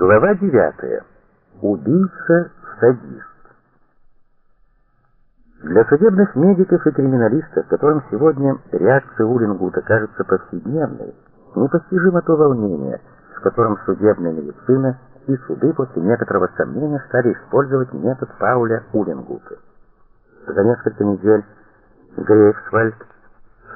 Глава 9. Убийца-садист. Для судебных медиков и криминалистов, которым сегодня реакция Улингута кажется повседневной, непостижимо то волнение, с которым судебная медицина и суды после некоторого сомнения стали использовать метод Пауля Улингута. За несколько недель Грейфсвальд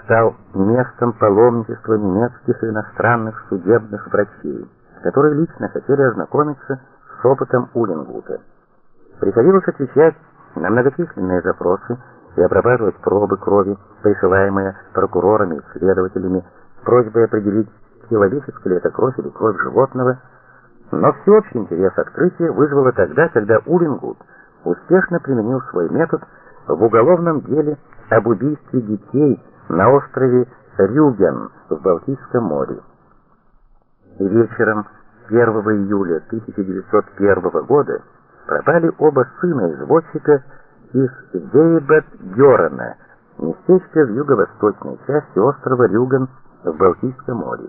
стал местом паломничества немецких и иностранных судебных врачей которые лично хотели ознакомиться с опытом Улингута. Приходилось отвечать на многочисленные запросы и обрабатывать пробы крови, присылаемые прокурорами и следователями, с просьбой определить, человеческая ли это кровь или кровь животного. Но всеобщий интерес открытия вызвало тогда, когда Улингут успешно применил свой метод в уголовном деле об убийстве детей на острове Рюген в Балтийском море. Вечером 1 июля 1901 года пропали оба сына извозчика из Вейбет-Гёрена, местечко в юго-восточной части острова Рюген в Балтийском море.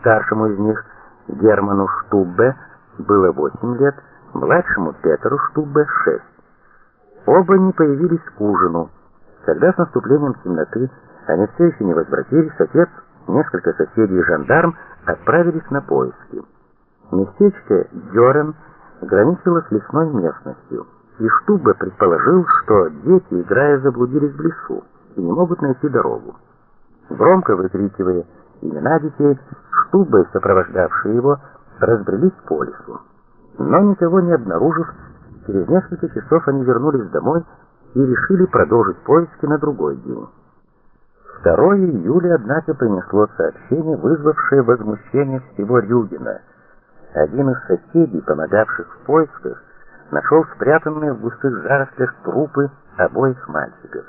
Старшему из них, Герману Штуббе, было 8 лет, младшему Петру Штуббе 6. Оба не появились к ужину. Когда с наступлением темноты они все еще не возвратились, отец несколько соседей и жандарм отправились на поиски. Местечко Дёрен граничило с лесной местностью, и Штубе предположил, что дети, играя, заблудились в лесу и не могут найти дорогу. Громко выкрикивая имена детей, Штубе, сопровождавшие его, разбрелись по лесу. Но никого не обнаружив, через несколько часов они вернулись домой и решили продолжить поиски на другой день. 2 июля, однако, принесло сообщение, вызвавшее возмущение всего Рюгина. Один из соседей, помогавших в поисках, нашел спрятанные в густых зарослях трупы обоих мальчиков.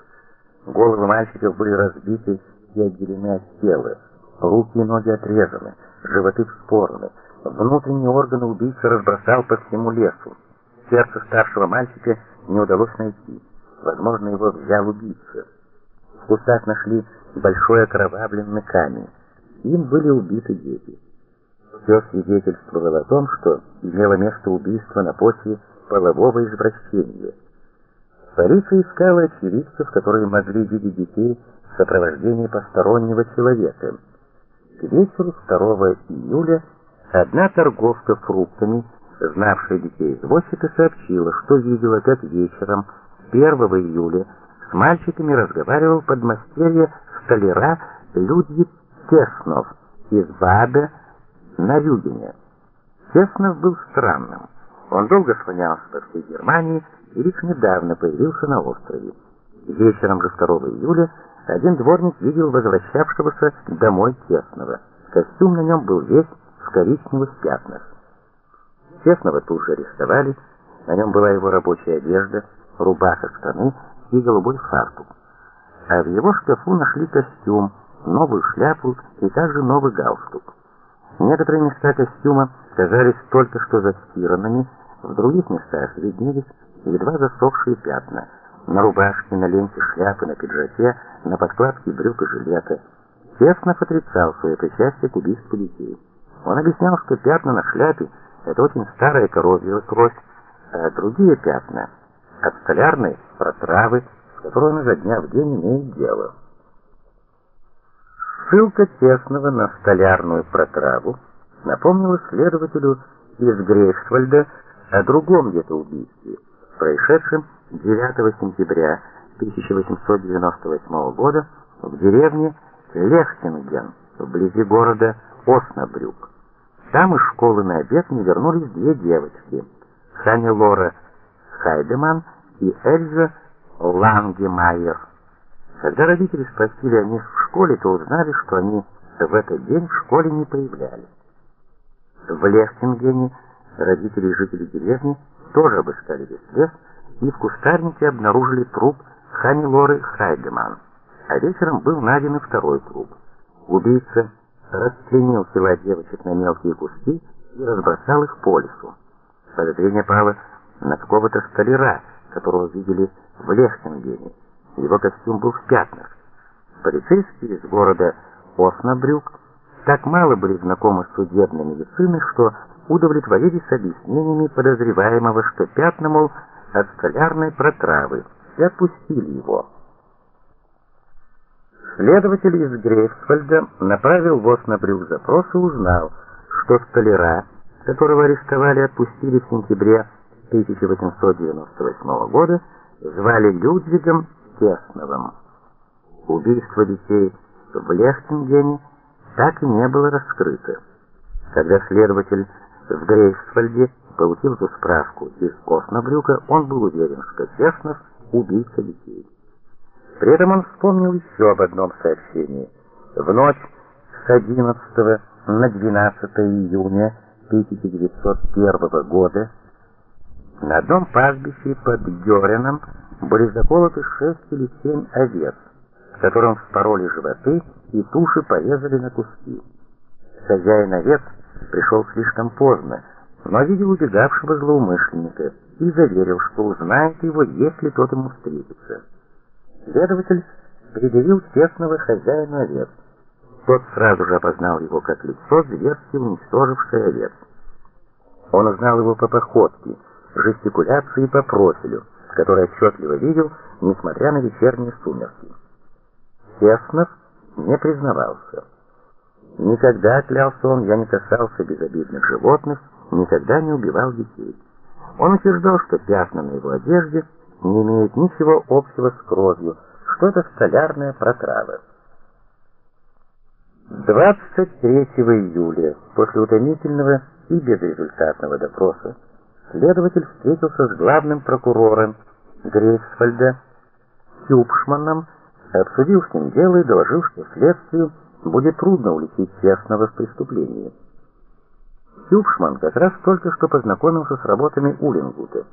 Головы мальчиков были разбиты и отделены от тела, руки и ноги отрезаны, животы вспороны, внутренние органы убийцы разбросал по всему лесу. Сердце старшего мальчика не удалось найти. Возможно, его взял убийца. В кустах нашли большой окровавленный камень. Им были убиты дети. Все свидетельствовало о том, что имело место убийство на почве полового извращения. Полиция искала очевидцев, которые могли видеть детей в сопровождении постороннего человека. К вечеру 2 июля одна торговка фруктами, знавшая детей извозчика, сообщила, что видела, как вечером 1 июля с мальчиками разговаривал подмастерье столяра Людвиг Теснов из Баде на Рюгене. Теснов был странным. Он долго слонялся по всей Германии и лишь недавно появился на острове. Вечером же 2 июля один дворник видел возвращавшегося домой Теснова. Костюм на нем был весь в коричневых пятнах. Теснова тут же арестовали, на нем была его рабочая одежда, рубаха, штаны и голубой фартук а в его шкафу нашли костюм, новую шляпу и также новый галстук. Некоторые места костюма казались только что застиранными, в других местах виднелись едва засохшие пятна. На рубашке, на ленте шляпы, на пиджаке, на подкладке брюк и жилета. Честнов отрицал свое причастие к убийству детей. Он объяснял, что пятна на шляпе — это очень старая коровья кровь, а другие пятна — от столярной протравы, с которой он изо дня в день имеет дело. Ссылка Тесного на столярную протраву напомнила следователю из Грейфсвальда о другом где-то убийстве, происшедшем 9 сентября 1898 года в деревне Лехтинген, вблизи города Оснабрюк. Там из школы на обед не вернулись две девочки, Ханя Лора Хайдеман и Эльза Лангемайер. Когда родители спросили о них в школе, то узнали, что они в этот день в школе не появлялись. В Лехтингене родители и жители деревни тоже обыскали весь лес и в кустарнике обнаружили труп Хани Лоры Хайдеман. А вечером был найден и второй труп. Убийца расчленил тела девочек на мелкие куски и разбросал их по лесу. Подозрение пало на какого-то столяра, которого видели в Лехтингене. Его костюм был в пятнах. Полицейские из города Оснабрюк так мало были знакомы с судебной медициной, что удовлетворились объяснениями подозреваемого, что пятна, мол, от столярной протравы, и отпустили его. Следователь из Грейфсвальда направил в Оснабрюк запрос и узнал, что столяра, которого арестовали и отпустили в сентябре 1898 года, звали Людвигом Тесновым. Убийство детей в Лехтингене так и не было раскрыто. Когда следователь в Грейфсвальде получил эту справку из Оснабрюка, он был уверен, что Теснов убийца детей. При этом он вспомнил еще об одном сообщении. В ночь с 11 на 12 июня 1901 года на одном пастбище под Гёреном были заколоты шесть или семь овец, которым вспороли животы и туши порезали на куски. Хозяин овец пришел слишком поздно, но видел убегавшего злоумышленника и заверил, что узнает его, если тот ему встретится. Следователь предъявил честного хозяина овец. Тот сразу же опознал его как лицо, зверски уничтожившее овец. Он узнал его по походке, жестикуляции по профилю, который отчетливо видел, несмотря на вечерние сумерки. Теснов не признавался. Никогда, клялся он, я не касался безобидных животных, никогда не убивал детей. Он утверждал, что пятна на его одежде не имеют ничего общего с кровью, что это столярная протрава. 23 июля, после утомительного и безрезультатного допроса, следователь встретился с главным прокурором Грейсфальда Кюпшманом, обсудил с ним дело и доложил, что следствию будет трудно уличить честного в преступлении. Хюбшман как раз только что познакомился с работами Улингута.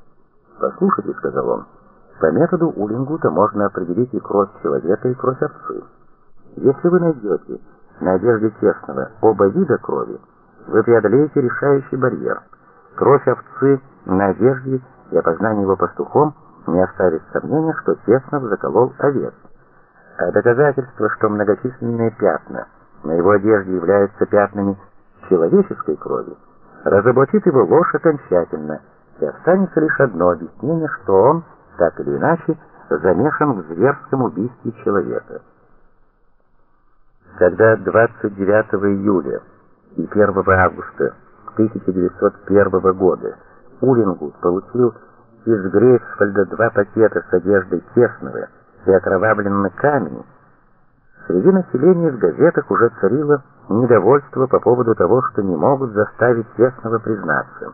«Послушайте», — сказал он, — «по методу Улингута можно определить и кровь человека, и кровь овцы. Если вы найдете на одежде Честного оба вида крови, вы преодолеете решающий барьер. Кровь овцы на одежде и опознание его пастухом не оставит сомнения, что Честнов заколол овец. А доказательство, что многочисленные пятна на его одежде являются пятнами человеческой крови, разоблачит его ложь окончательно, и останется лишь одно объяснение, что он, так или иначе, замешан в зверском убийстве человека. Когда 29 июля и 1 августа 1901 года Улингут получил из Грейфсвальда два пакета с одеждой Тесного и окровавленный камень, среди населения в газетах уже царило недовольство по поводу того, что не могут заставить Тесного признаться.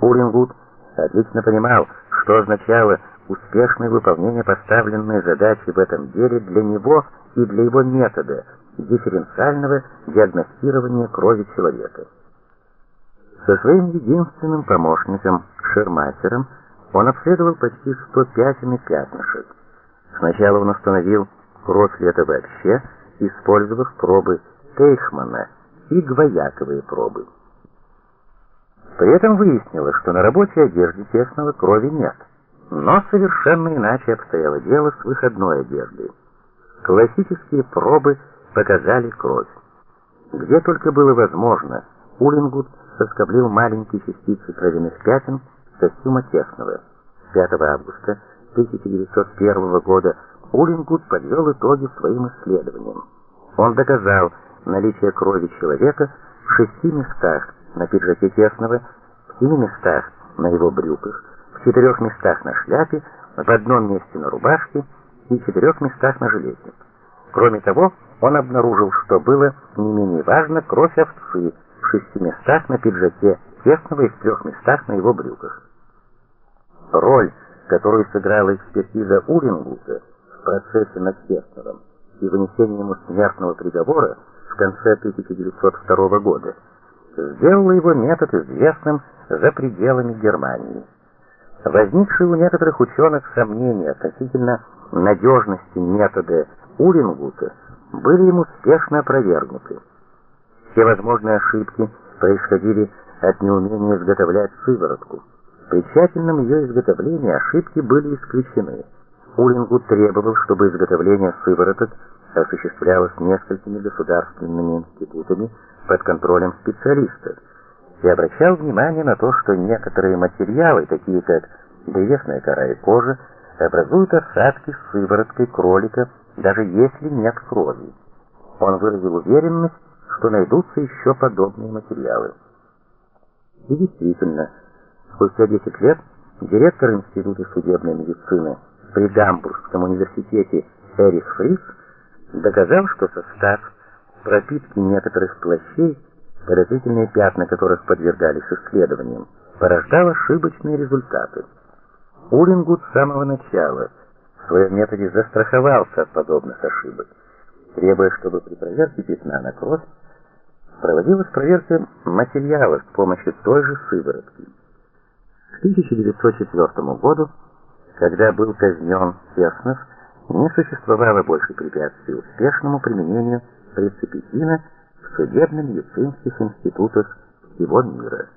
Улингут отлично понимал, что означало успешное выполнение поставленной задачи в этом деле для него и для его метода дифференциального диагностирования крови человека. Со своим единственным помощником, Шерматером, он обследовал почти 100 пятен и пятнышек. Сначала он установил ли это вообще, использовав пробы Тейхмана и гвояковые пробы. При этом выяснилось, что на рабочей одежде тесного крови нет. Но совершенно иначе обстояло дело с выходной одеждой. Классические пробы показали кровь. Где только было возможно, Улингут соскоблил маленькие частицы кровяных пятен костюма тесного. 5 августа 1901 года Улингут подвел итоги своим исследованиям. Он доказал наличие крови человека в шести местах на пиджаке Тесного, в семи местах на его брюках, в четырех местах на шляпе, в одном месте на рубашке и в четырех местах на жилете. Кроме того, он обнаружил, что было не менее важно кровь овцы в шести местах на пиджаке Тесного и в трех местах на его брюках. Роль, которую сыграла экспертиза Урингута в процессе над Тесновым и вынесением ему смертного приговора в конце 1902 года, сделала его метод известным за пределами Германии. Возникшие у некоторых ученых сомнения относительно надежности метода Урингута были ему успешно опровергнуты. Все возможные ошибки происходили от неумения изготовлять сыворотку. При тщательном ее изготовлении ошибки были исключены. Улингут требовал, чтобы изготовление сывороток осуществлялось несколькими государственными институтами под контролем специалистов и обращал внимание на то, что некоторые материалы, такие как древесная кора и кожа, образуют осадки с сывороткой кролика, даже если нет крови. Он выразил уверенность, что найдутся еще подобные материалы. И действительно, спустя 10 лет директор Института судебной медицины при Гамбургском университете Эрих Фрис доказал, что состав пропитки некоторых плащей, подозрительные пятна которых подвергались исследованиям, порождал ошибочные результаты. Урингут с самого начала в своем методе застраховался от подобных ошибок, требуя, чтобы при проверке пятна на кровь проводилась проверка материала с помощью той же сыворотки. К 1904 году, когда был казнен Теснов, не существовало больше препятствий успешному применению прецепитина в судебно-медицинских институтах всего мира.